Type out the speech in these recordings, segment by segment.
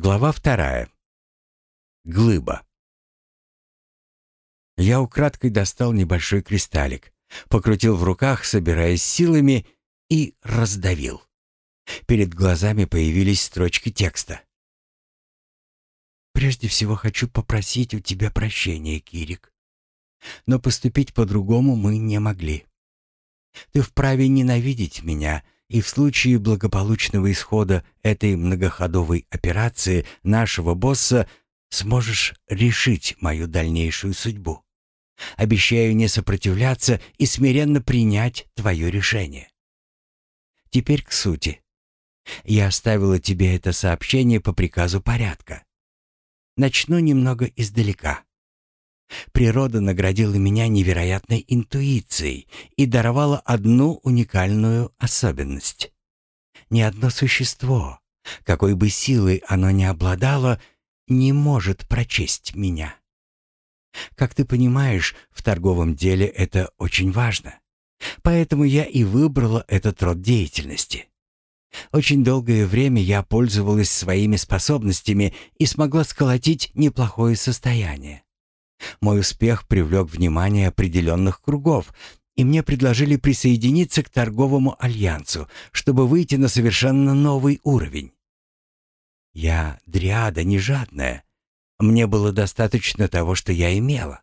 Глава вторая. Глыба. Я украдкой достал небольшой кристаллик, покрутил в руках, собираясь силами, и раздавил. Перед глазами появились строчки текста. «Прежде всего хочу попросить у тебя прощения, Кирик. Но поступить по-другому мы не могли. Ты вправе ненавидеть меня — и в случае благополучного исхода этой многоходовой операции нашего босса сможешь решить мою дальнейшую судьбу. Обещаю не сопротивляться и смиренно принять твое решение. Теперь к сути. Я оставила тебе это сообщение по приказу порядка. Начну немного издалека. Природа наградила меня невероятной интуицией и даровала одну уникальную особенность. Ни одно существо, какой бы силой оно ни обладало, не может прочесть меня. Как ты понимаешь, в торговом деле это очень важно. Поэтому я и выбрала этот род деятельности. Очень долгое время я пользовалась своими способностями и смогла сколотить неплохое состояние. Мой успех привлек внимание определенных кругов, и мне предложили присоединиться к торговому альянсу, чтобы выйти на совершенно новый уровень. Я дриада не жадная. Мне было достаточно того, что я имела.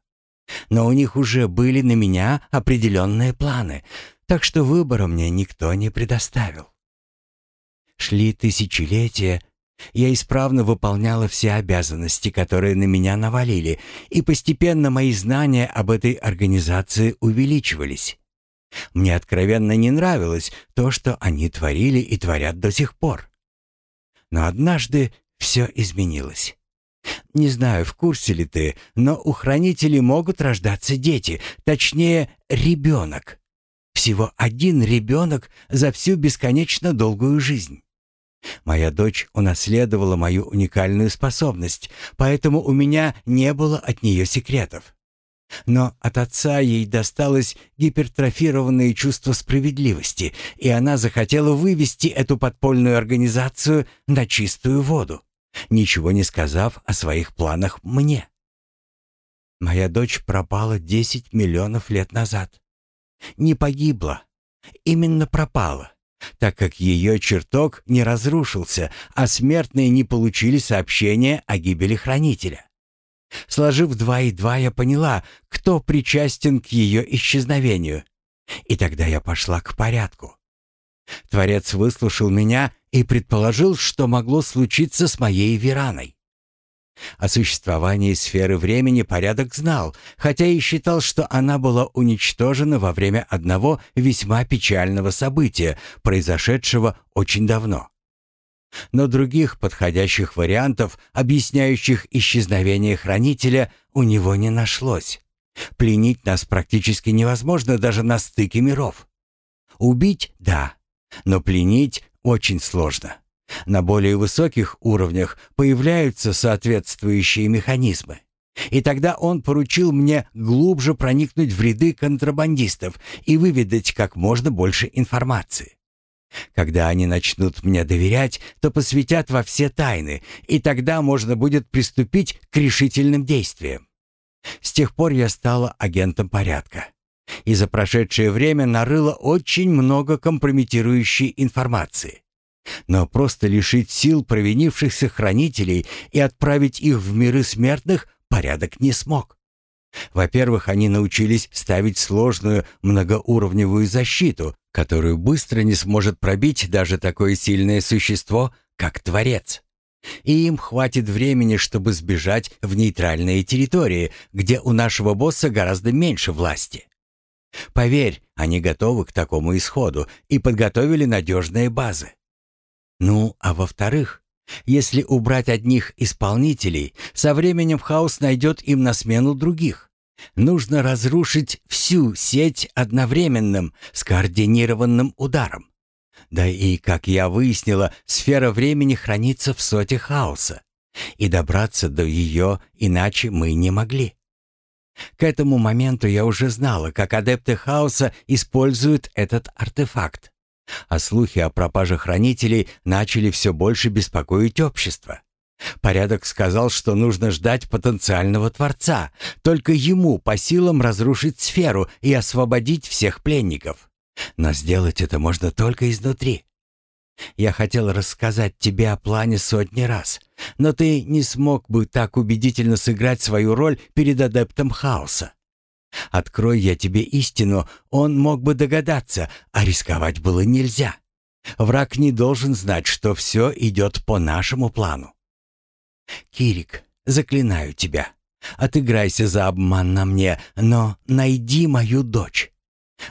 Но у них уже были на меня определенные планы, так что выбора мне никто не предоставил. Шли тысячелетия, я исправно выполняла все обязанности, которые на меня навалили, и постепенно мои знания об этой организации увеличивались. Мне откровенно не нравилось то, что они творили и творят до сих пор. Но однажды все изменилось. Не знаю, в курсе ли ты, но у хранителей могут рождаться дети, точнее, ребенок. Всего один ребенок за всю бесконечно долгую жизнь. Моя дочь унаследовала мою уникальную способность, поэтому у меня не было от нее секретов. Но от отца ей досталось гипертрофированное чувство справедливости, и она захотела вывести эту подпольную организацию на чистую воду, ничего не сказав о своих планах мне. Моя дочь пропала 10 миллионов лет назад. Не погибла, именно пропала так как ее чертог не разрушился, а смертные не получили сообщения о гибели хранителя. Сложив два и два, я поняла, кто причастен к ее исчезновению. И тогда я пошла к порядку. Творец выслушал меня и предположил, что могло случиться с моей Вераной. О существовании сферы времени порядок знал, хотя и считал, что она была уничтожена во время одного весьма печального события, произошедшего очень давно. Но других подходящих вариантов, объясняющих исчезновение хранителя, у него не нашлось. Пленить нас практически невозможно даже на стыке миров. Убить — да, но пленить очень сложно. На более высоких уровнях появляются соответствующие механизмы. И тогда он поручил мне глубже проникнуть в ряды контрабандистов и выведать как можно больше информации. Когда они начнут мне доверять, то посвятят во все тайны, и тогда можно будет приступить к решительным действиям. С тех пор я стала агентом порядка. И за прошедшее время нарыла очень много компрометирующей информации. Но просто лишить сил провинившихся хранителей и отправить их в миры смертных порядок не смог. Во-первых, они научились ставить сложную многоуровневую защиту, которую быстро не сможет пробить даже такое сильное существо, как Творец. И им хватит времени, чтобы сбежать в нейтральные территории, где у нашего босса гораздо меньше власти. Поверь, они готовы к такому исходу и подготовили надежные базы. Ну, а во-вторых, если убрать одних исполнителей, со временем хаос найдет им на смену других. Нужно разрушить всю сеть одновременным, скоординированным ударом. Да и, как я выяснила, сфера времени хранится в соте хаоса, и добраться до ее иначе мы не могли. К этому моменту я уже знала, как адепты хаоса используют этот артефакт а слухи о пропаже хранителей начали все больше беспокоить общество. Порядок сказал, что нужно ждать потенциального Творца. Только ему по силам разрушить сферу и освободить всех пленников. Но сделать это можно только изнутри. Я хотел рассказать тебе о плане сотни раз, но ты не смог бы так убедительно сыграть свою роль перед адептом хаоса. Открой я тебе истину, он мог бы догадаться, а рисковать было нельзя. Враг не должен знать, что все идет по нашему плану. Кирик, заклинаю тебя, отыграйся за обман на мне, но найди мою дочь.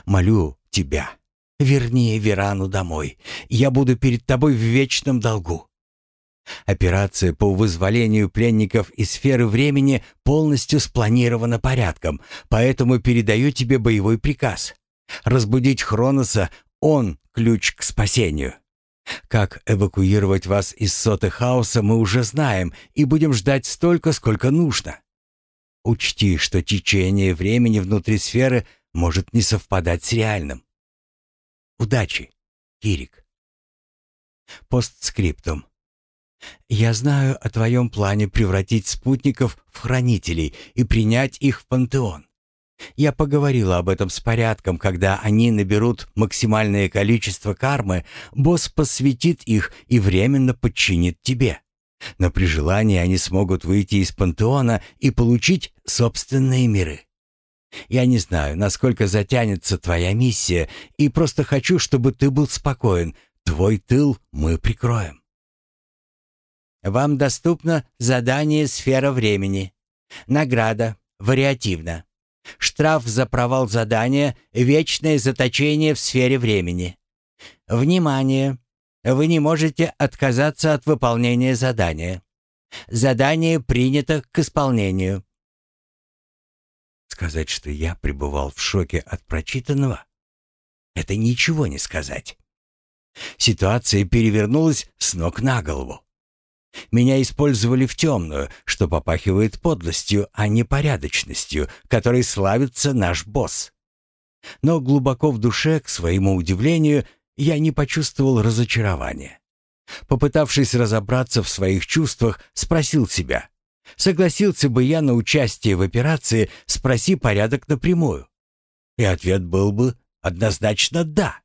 Молю тебя, верни Верану домой. Я буду перед тобой в вечном долгу. Операция по вызволению пленников из сферы времени полностью спланирована порядком, поэтому передаю тебе боевой приказ. Разбудить Хроноса — он ключ к спасению. Как эвакуировать вас из соты хаоса мы уже знаем и будем ждать столько, сколько нужно. Учти, что течение времени внутри сферы может не совпадать с реальным. Удачи, Кирик. Постскриптум. Я знаю о твоем плане превратить спутников в хранителей и принять их в пантеон. Я поговорила об этом с порядком, когда они наберут максимальное количество кармы, босс посвятит их и временно подчинит тебе. Но при желании они смогут выйти из пантеона и получить собственные миры. Я не знаю, насколько затянется твоя миссия, и просто хочу, чтобы ты был спокоен. Твой тыл мы прикроем. Вам доступно задание «Сфера времени». Награда. Вариативно. Штраф за провал задания – вечное заточение в сфере времени. Внимание! Вы не можете отказаться от выполнения задания. Задание принято к исполнению. Сказать, что я пребывал в шоке от прочитанного, это ничего не сказать. Ситуация перевернулась с ног на голову. Меня использовали в темную, что попахивает подлостью, а не порядочностью, которой славится наш босс. Но глубоко в душе, к своему удивлению, я не почувствовал разочарования. Попытавшись разобраться в своих чувствах, спросил себя, согласился бы я на участие в операции, спроси порядок напрямую. И ответ был бы однозначно «да».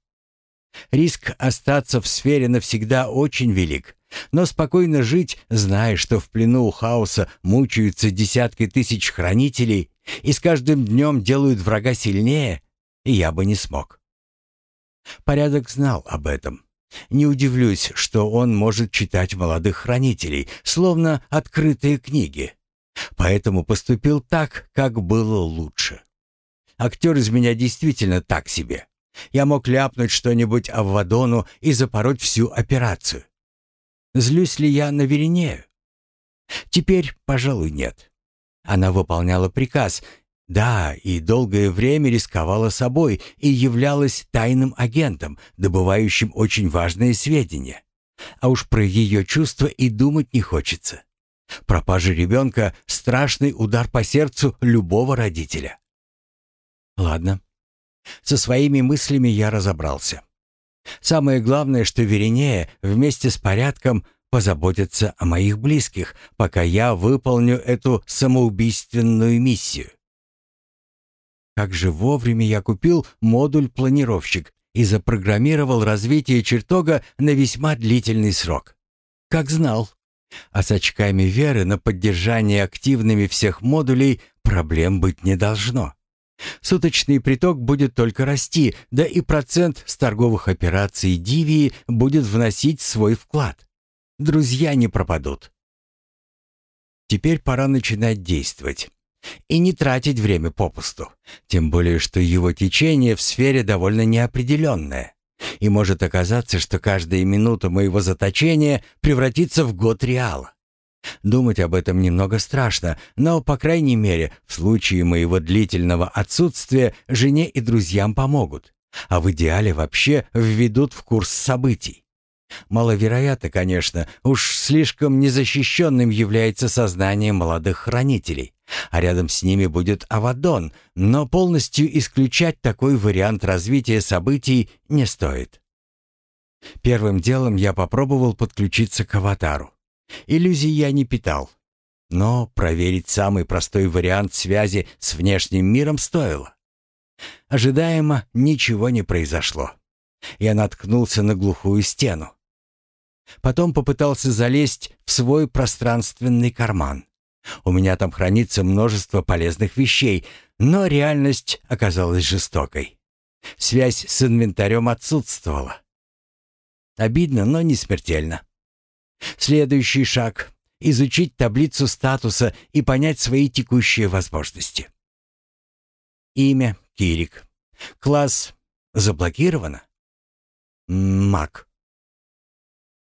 Риск остаться в сфере навсегда очень велик, но спокойно жить, зная, что в плену у хаоса мучаются десятки тысяч хранителей и с каждым днем делают врага сильнее, я бы не смог. Порядок знал об этом. Не удивлюсь, что он может читать молодых хранителей, словно открытые книги. Поэтому поступил так, как было лучше. Актер из меня действительно так себе. Я мог ляпнуть что-нибудь Аввадону и запороть всю операцию. Злюсь ли я на Веринею? Теперь, пожалуй, нет. Она выполняла приказ, да, и долгое время рисковала собой и являлась тайным агентом, добывающим очень важные сведения. А уж про ее чувства и думать не хочется. Пропажа ребенка — страшный удар по сердцу любого родителя. Ладно. Со своими мыслями я разобрался. Самое главное, что Веринея вместе с порядком позаботится о моих близких, пока я выполню эту самоубийственную миссию. Как же вовремя я купил модуль-планировщик и запрограммировал развитие чертога на весьма длительный срок. Как знал. А с очками веры на поддержание активными всех модулей проблем быть не должно. Суточный приток будет только расти, да и процент с торговых операций Дивии будет вносить свой вклад. Друзья не пропадут. Теперь пора начинать действовать. И не тратить время попусту. Тем более, что его течение в сфере довольно неопределенное. И может оказаться, что каждая минута моего заточения превратится в год реала. Думать об этом немного страшно, но, по крайней мере, в случае моего длительного отсутствия жене и друзьям помогут, а в идеале вообще введут в курс событий. Маловероятно, конечно, уж слишком незащищенным является сознание молодых хранителей, а рядом с ними будет Авадон, но полностью исключать такой вариант развития событий не стоит. Первым делом я попробовал подключиться к аватару. Иллюзий я не питал. Но проверить самый простой вариант связи с внешним миром стоило. Ожидаемо ничего не произошло. Я наткнулся на глухую стену. Потом попытался залезть в свой пространственный карман. У меня там хранится множество полезных вещей, но реальность оказалась жестокой. Связь с инвентарем отсутствовала. Обидно, но не смертельно. Следующий шаг — изучить таблицу статуса и понять свои текущие возможности. Имя — Кирик. Класс — заблокировано. Маг.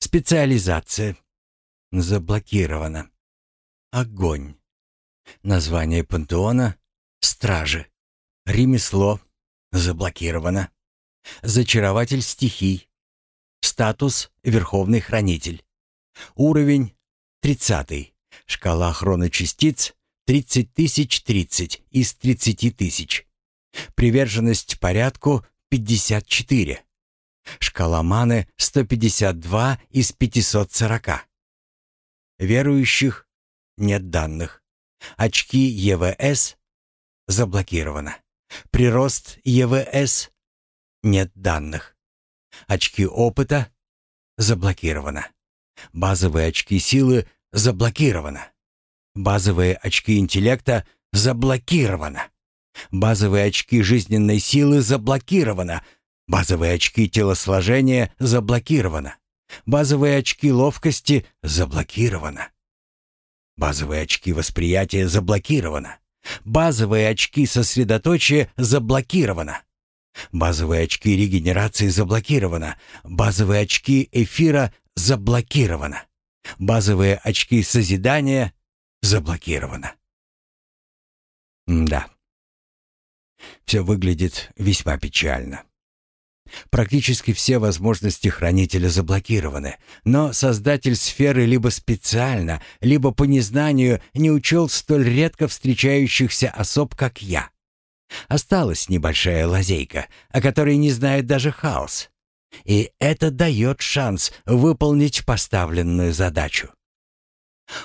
Специализация — заблокирована. Огонь. Название пантеона — Стражи. Ремесло — заблокировано. Зачарователь стихий. Статус — Верховный Хранитель. Уровень — 30. Шкала хроночастиц — 30 тысяч 30 из 30 тысяч. Приверженность порядку — 54. Шкала маны — 152 из 540. Верующих нет данных. Очки ЕВС заблокировано. Прирост ЕВС нет данных. Очки опыта заблокировано. Базовые очки силы заблокировано. Базовые очки интеллекта заблокировано. Базовые очки жизненной силы заблокировано. Базовые очки телосложения заблокировано. Базовые очки ловкости заблокировано. Базовые очки восприятия заблокировано. Базовые очки сосредоточия заблокировано. Базовые очки регенерации заблокировано. Базовые очки эфира заблокировано. Базовые очки созидания заблокировано. да. Все выглядит весьма печально. Практически все возможности хранителя заблокированы, но создатель сферы либо специально, либо по незнанию не учел столь редко встречающихся особ, как я. Осталась небольшая лазейка, о которой не знает даже хаос. И это дает шанс выполнить поставленную задачу.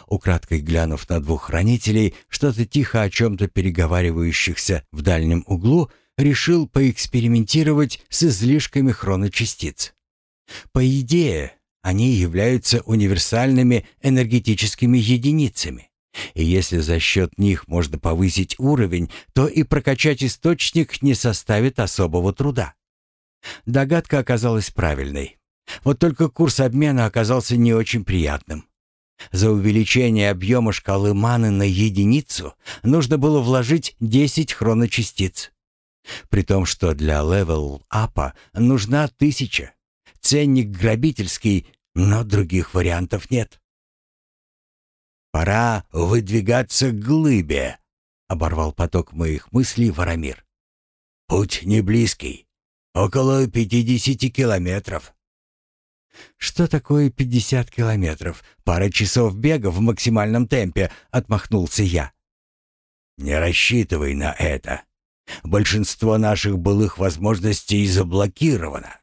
Украдкой глянув на двух хранителей, что-то тихо о чем-то переговаривающихся в дальнем углу, решил поэкспериментировать с излишками хроночастиц. По идее, они являются универсальными энергетическими единицами. И если за счет них можно повысить уровень, то и прокачать источник не составит особого труда. Догадка оказалась правильной. Вот только курс обмена оказался не очень приятным. За увеличение объема шкалы маны на единицу нужно было вложить 10 хроночастиц. При том, что для левел-апа нужна тысяча. Ценник грабительский, но других вариантов нет. «Пора выдвигаться к глыбе», — оборвал поток моих мыслей Варамир. «Путь не близкий, около пятидесяти километров». «Что такое пятьдесят километров? Пара часов бега в максимальном темпе», — отмахнулся я. «Не рассчитывай на это. Большинство наших былых возможностей заблокировано.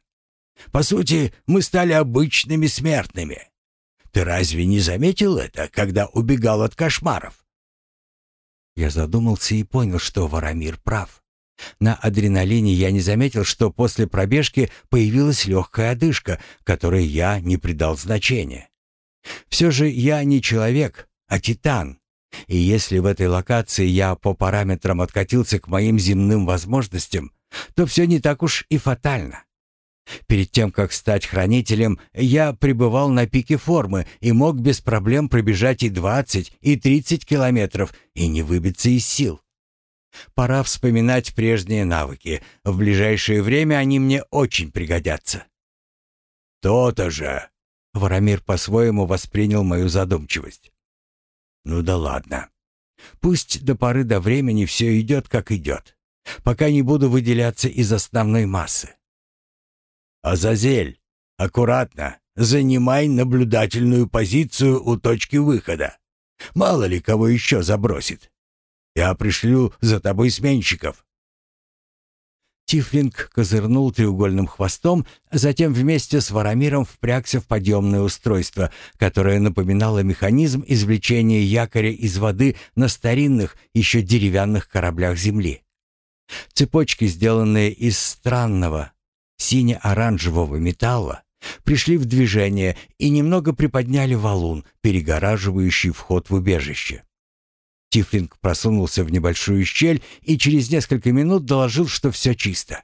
По сути, мы стали обычными смертными. Ты разве не заметил это, когда убегал от кошмаров? Я задумался и понял, что Варамир прав. На адреналине я не заметил, что после пробежки появилась легкая одышка, которой я не придал значения. Все же я не человек, а титан, и если в этой локации я по параметрам откатился к моим земным возможностям, то все не так уж и фатально. Перед тем, как стать хранителем, я пребывал на пике формы и мог без проблем пробежать и 20, и 30 километров и не выбиться из сил. Пора вспоминать прежние навыки. В ближайшее время они мне очень пригодятся. «То-то же!» — Варамир по-своему воспринял мою задумчивость. Ну да ладно. Пусть до поры до времени все идет, как идет, пока не буду выделяться из основной массы. Азазель, аккуратно, занимай наблюдательную позицию у точки выхода. Мало ли кого еще забросит. Я пришлю за тобой сменщиков. Тифлинг козырнул треугольным хвостом, затем вместе с Варамиром впрягся в подъемное устройство, которое напоминало механизм извлечения якоря из воды на старинных, еще деревянных кораблях Земли. Цепочки, сделанные из странного сине-оранжевого металла, пришли в движение и немного приподняли валун, перегораживающий вход в убежище. Тифлинг просунулся в небольшую щель и через несколько минут доложил, что все чисто.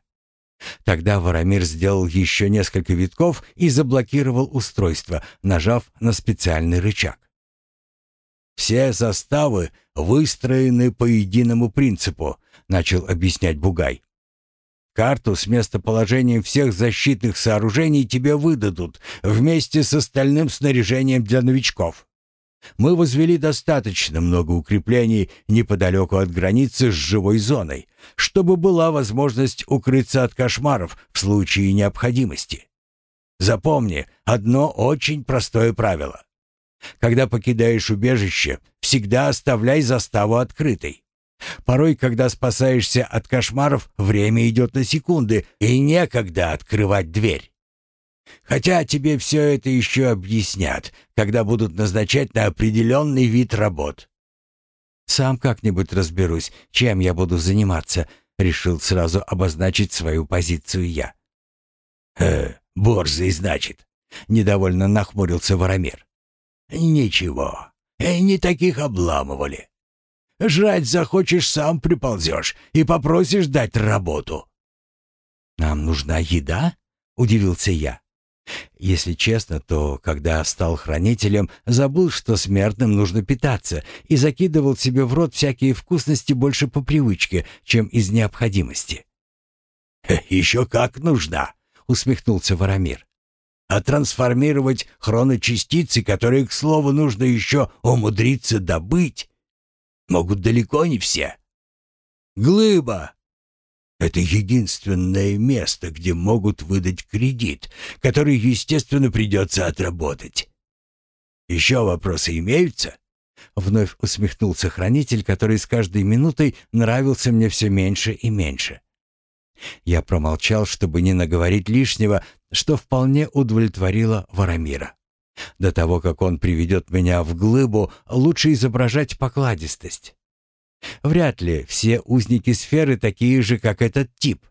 Тогда Варамир сделал еще несколько витков и заблокировал устройство, нажав на специальный рычаг. «Все составы выстроены по единому принципу», — начал объяснять Бугай. «Карту с местоположением всех защитных сооружений тебе выдадут вместе с остальным снаряжением для новичков. Мы возвели достаточно много укреплений неподалеку от границы с живой зоной, чтобы была возможность укрыться от кошмаров в случае необходимости. Запомни одно очень простое правило. Когда покидаешь убежище, всегда оставляй заставу открытой. Порой, когда спасаешься от кошмаров, время идет на секунды, и некогда открывать дверь. Хотя тебе все это еще объяснят, когда будут назначать на определенный вид работ. Сам как-нибудь разберусь, чем я буду заниматься, решил сразу обозначить свою позицию я. «Э, борзый, значит», — недовольно нахмурился Воромер. «Ничего, э, не таких обламывали. Жрать захочешь, сам приползешь и попросишь дать работу». «Нам нужна еда?» — удивился я. Если честно, то, когда стал хранителем, забыл, что смертным нужно питаться, и закидывал себе в рот всякие вкусности больше по привычке, чем из необходимости. «Еще как нужна!» — усмехнулся Варамир. «А трансформировать хроночастицы, которые, к слову, нужно еще умудриться добыть, могут далеко не все. Глыба это единственное место, где могут выдать кредит, который, естественно, придется отработать. Еще вопросы имеются?» Вновь усмехнулся хранитель, который с каждой минутой нравился мне все меньше и меньше. Я промолчал, чтобы не наговорить лишнего, что вполне удовлетворило Варамира. До того, как он приведет меня в глыбу, лучше изображать покладистость. Вряд ли все узники сферы такие же, как этот тип.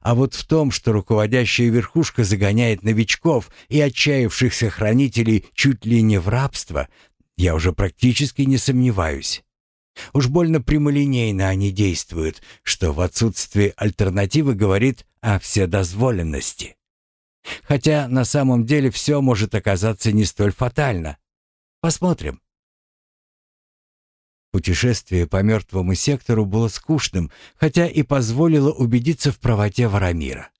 А вот в том, что руководящая верхушка загоняет новичков и отчаявшихся хранителей чуть ли не в рабство, я уже практически не сомневаюсь. Уж больно прямолинейно они действуют, что в отсутствии альтернативы говорит о вседозволенности. Хотя на самом деле все может оказаться не столь фатально. Посмотрим. Путешествие по мертвому сектору было скучным, хотя и позволило убедиться в правоте Варамира.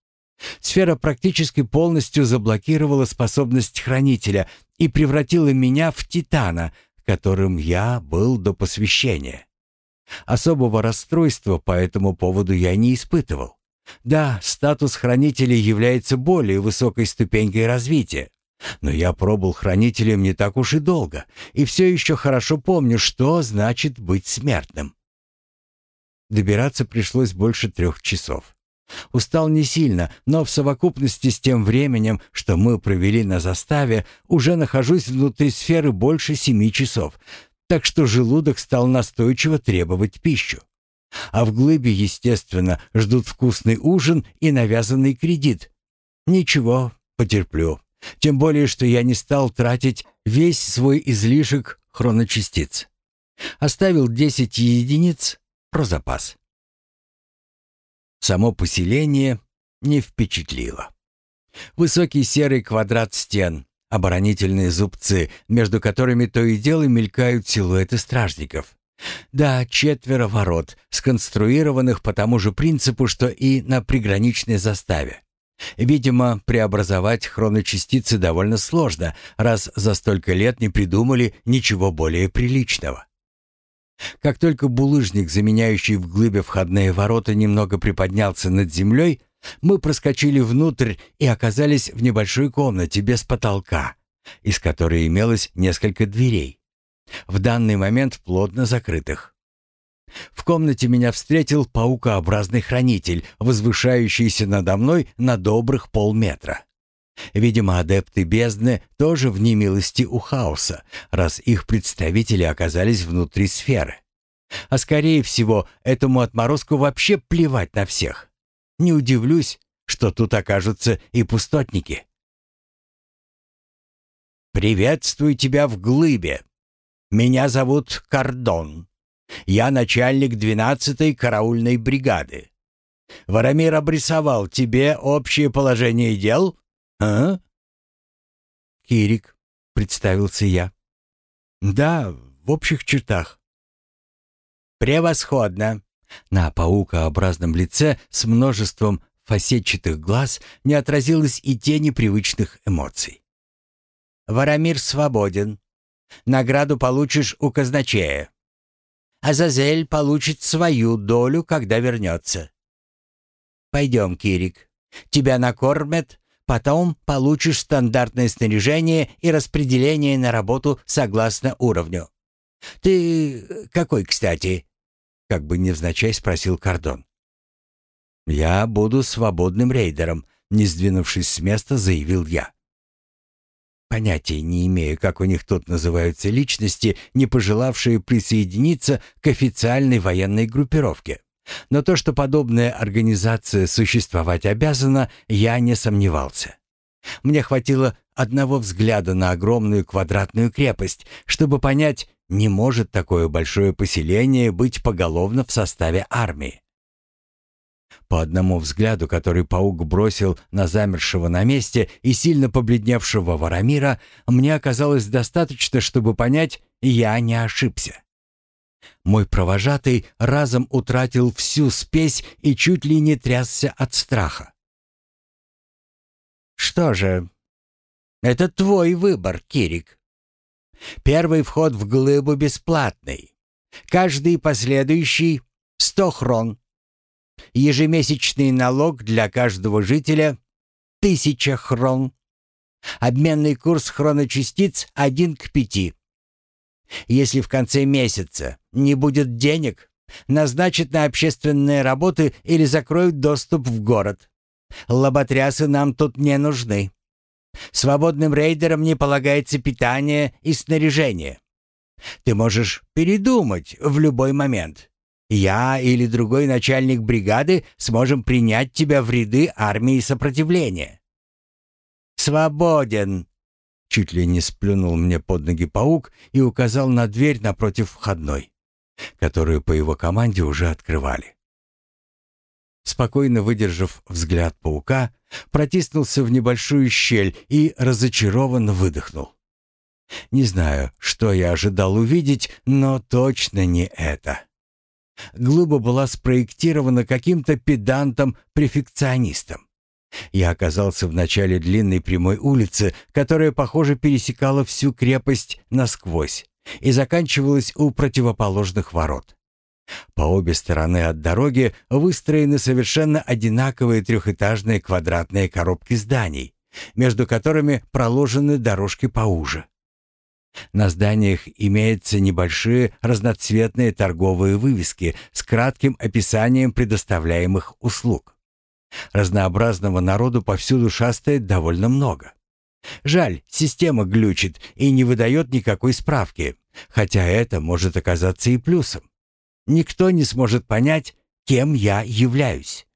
Сфера практически полностью заблокировала способность хранителя и превратила меня в титана, которым я был до посвящения. Особого расстройства по этому поводу я не испытывал. Да, статус хранителя является более высокой ступенькой развития, но я пробыл хранителем не так уж и долго, и все еще хорошо помню, что значит быть смертным. Добираться пришлось больше трех часов. Устал не сильно, но в совокупности с тем временем, что мы провели на заставе, уже нахожусь внутри сферы больше семи часов, так что желудок стал настойчиво требовать пищу. А в глыбе, естественно, ждут вкусный ужин и навязанный кредит. Ничего, потерплю. Тем более, что я не стал тратить весь свой излишек хроночастиц. Оставил 10 единиц про запас. Само поселение не впечатлило. Высокий серый квадрат стен, оборонительные зубцы, между которыми то и дело мелькают силуэты стражников. Да, четверо ворот, сконструированных по тому же принципу, что и на приграничной заставе. Видимо, преобразовать хроночастицы довольно сложно, раз за столько лет не придумали ничего более приличного. Как только булыжник, заменяющий в глыбе входные ворота, немного приподнялся над землей, мы проскочили внутрь и оказались в небольшой комнате без потолка, из которой имелось несколько дверей, в данный момент плотно закрытых. В комнате меня встретил паукообразный хранитель, возвышающийся надо мной на добрых полметра. Видимо, адепты бездны тоже в немилости у хаоса, раз их представители оказались внутри сферы. А скорее всего, этому отморозку вообще плевать на всех. Не удивлюсь, что тут окажутся и пустотники. «Приветствую тебя в глыбе. Меня зовут Кардон. Я начальник 12-й караульной бригады. Варамир обрисовал тебе общее положение дел?» «А?» «Кирик», — представился я. «Да, в общих чертах». «Превосходно!» На паукообразном лице с множеством фасетчатых глаз не отразилось и тени привычных эмоций. «Варамир свободен. Награду получишь у казначея. Азазель получит свою долю, когда вернется. Пойдем, Кирик. Тебя накормят, Потом получишь стандартное снаряжение и распределение на работу согласно уровню. Ты какой, кстати? Как бы невзначай спросил Кордон. Я буду свободным рейдером, не сдвинувшись с места, заявил я. Понятия не имею, как у них тут называются личности, не пожелавшие присоединиться к официальной военной группировке. Но то, что подобная организация существовать обязана, я не сомневался. Мне хватило одного взгляда на огромную квадратную крепость, чтобы понять, не может такое большое поселение быть поголовно в составе армии. По одному взгляду, который паук бросил на замершего на месте и сильно побледневшего Варамира, мне оказалось достаточно, чтобы понять, я не ошибся. Мой провожатый разом утратил всю спесь и чуть ли не трясся от страха. «Что же, это твой выбор, Кирик. Первый вход в глыбу бесплатный. Каждый последующий — сто хрон. Ежемесячный налог для каждого жителя — тысяча хрон. Обменный курс хроночастиц — один к пяти. Если в конце месяца не будет денег, назначат на общественные работы или закроют доступ в город. Лоботрясы нам тут не нужны. Свободным рейдерам не полагается питание и снаряжение. Ты можешь передумать в любой момент. Я или другой начальник бригады сможем принять тебя в ряды армии сопротивления. Свободен, Чуть ли не сплюнул мне под ноги паук и указал на дверь напротив входной, которую по его команде уже открывали. Спокойно выдержав взгляд паука, протиснулся в небольшую щель и разочарованно выдохнул. Не знаю, что я ожидал увидеть, но точно не это. Глыба была спроектирована каким-то педантом-префекционистом. Я оказался в начале длинной прямой улицы, которая, похоже, пересекала всю крепость насквозь и заканчивалась у противоположных ворот. По обе стороны от дороги выстроены совершенно одинаковые трехэтажные квадратные коробки зданий, между которыми проложены дорожки поуже. На зданиях имеются небольшие разноцветные торговые вывески с кратким описанием предоставляемых услуг. Разнообразного народу повсюду шастает довольно много. Жаль, система глючит и не выдает никакой справки, хотя это может оказаться и плюсом. Никто не сможет понять, кем я являюсь.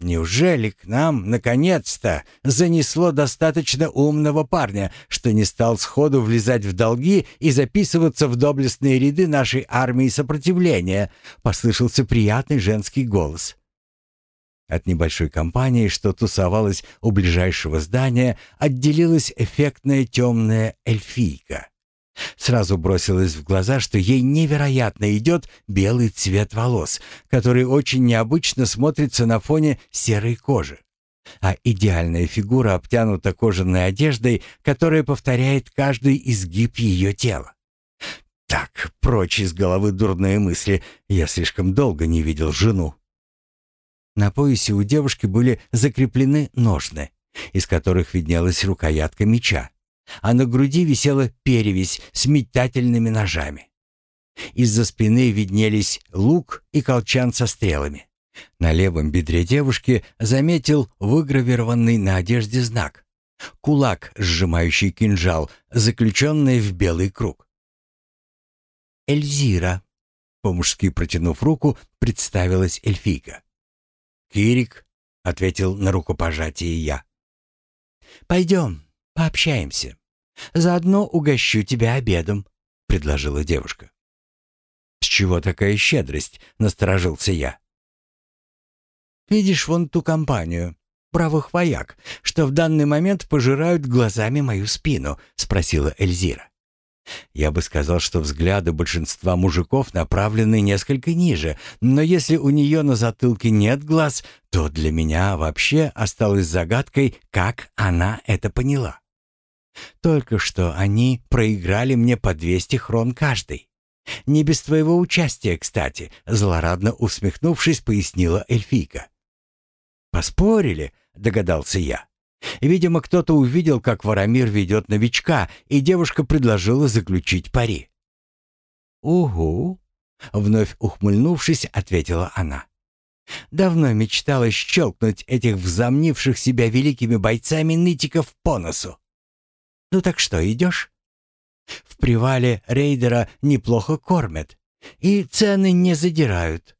Неужели к нам, наконец-то, занесло достаточно умного парня, что не стал сходу влезать в долги и записываться в доблестные ряды нашей армии сопротивления? Послышался приятный женский голос. От небольшой компании, что тусовалась у ближайшего здания, отделилась эффектная темная эльфийка. Сразу бросилось в глаза, что ей невероятно идет белый цвет волос, который очень необычно смотрится на фоне серой кожи. А идеальная фигура обтянута кожаной одеждой, которая повторяет каждый изгиб ее тела. Так, прочь из головы дурные мысли. Я слишком долго не видел жену. На поясе у девушки были закреплены ножны, из которых виднелась рукоятка меча, а на груди висела перевязь с метательными ножами. Из-за спины виднелись лук и колчан со стрелами. На левом бедре девушки заметил выгравированный на одежде знак. Кулак, сжимающий кинжал, заключенный в белый круг. «Эльзира», — по-мужски протянув руку, представилась эльфийка. «Кирик», — ответил на рукопожатие я. «Пойдем, пообщаемся. Заодно угощу тебя обедом», — предложила девушка. «С чего такая щедрость?» — насторожился я. «Видишь вон ту компанию, правых вояк, что в данный момент пожирают глазами мою спину?» — спросила Эльзира. Я бы сказал, что взгляды большинства мужиков направлены несколько ниже, но если у нее на затылке нет глаз, то для меня вообще осталось загадкой, как она это поняла. Только что они проиграли мне по 200 хрон каждый. Не без твоего участия, кстати, злорадно усмехнувшись, пояснила эльфийка. Поспорили, догадался я. Видимо, кто-то увидел, как Варамир ведет новичка, и девушка предложила заключить пари. «Угу», — вновь ухмыльнувшись, ответила она. «Давно мечтала щелкнуть этих взомнивших себя великими бойцами нытиков по носу. Ну так что, идешь?» В привале рейдера неплохо кормят, и цены не задирают.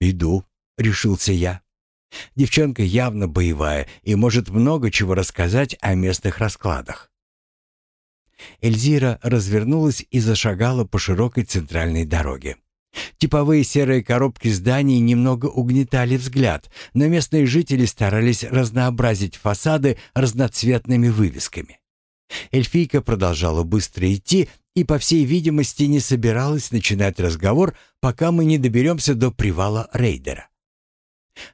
«Иду», — решился я. Девчонка явно боевая и может много чего рассказать о местных раскладах. Эльзира развернулась и зашагала по широкой центральной дороге. Типовые серые коробки зданий немного угнетали взгляд, но местные жители старались разнообразить фасады разноцветными вывесками. Эльфийка продолжала быстро идти и, по всей видимости, не собиралась начинать разговор, пока мы не доберемся до привала рейдера.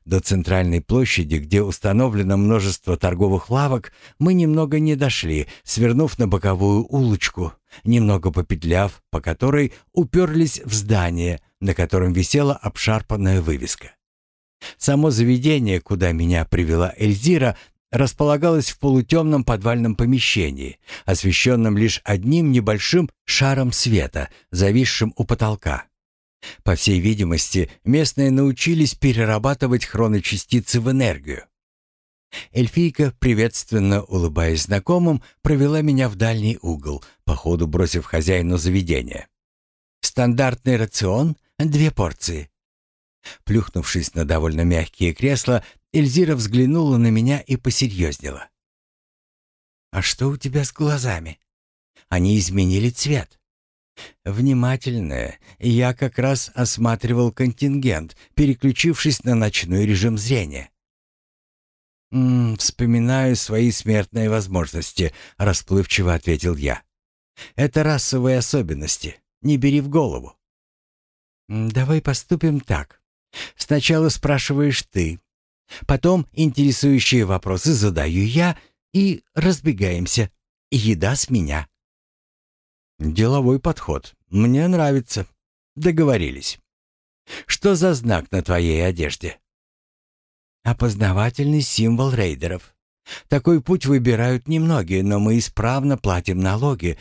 До центральной площади, где установлено множество торговых лавок, мы немного не дошли, свернув на боковую улочку, немного попетляв, по которой уперлись в здание, на котором висела обшарпанная вывеска. Само заведение, куда меня привела Эльзира, располагалось в полутемном подвальном помещении, освещенном лишь одним небольшим шаром света, зависшим у потолка. По всей видимости, местные научились перерабатывать хроночастицы в энергию. Эльфийка, приветственно улыбаясь знакомым, провела меня в дальний угол, по ходу бросив хозяину заведения. «Стандартный рацион — две порции». Плюхнувшись на довольно мягкие кресла, Эльзира взглянула на меня и посерьезнела. «А что у тебя с глазами? Они изменили цвет». Внимательная, я как раз осматривал контингент, переключившись на ночной режим зрения. «М -м, «Вспоминаю свои смертные возможности», — расплывчиво ответил я. «Это расовые особенности. Не бери в голову». «Давай поступим так. Сначала спрашиваешь ты, потом интересующие вопросы задаю я и разбегаемся. Еда с меня». Деловой подход. Мне нравится. Договорились. Что за знак на твоей одежде? Опознавательный символ рейдеров. Такой путь выбирают немногие, но мы исправно платим налоги,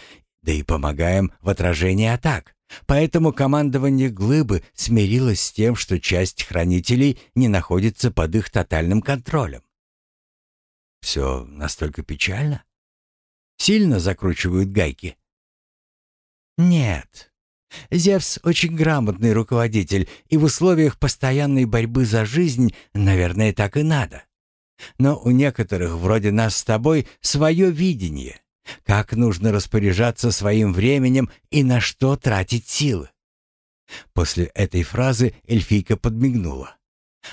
да и помогаем в отражении атак. Поэтому командование Глыбы смирилось с тем, что часть хранителей не находится под их тотальным контролем. Все настолько печально? Сильно закручивают гайки? Нет. Зевс очень грамотный руководитель, и в условиях постоянной борьбы за жизнь, наверное, так и надо. Но у некоторых, вроде нас с тобой, свое видение. Как нужно распоряжаться своим временем и на что тратить силы. После этой фразы эльфийка подмигнула.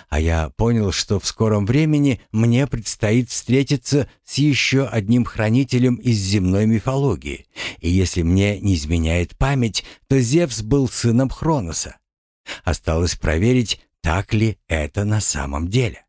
А я понял, что в скором времени мне предстоит встретиться с еще одним хранителем из земной мифологии. И если мне не изменяет память, то Зевс был сыном Хроноса. Осталось проверить, так ли это на самом деле.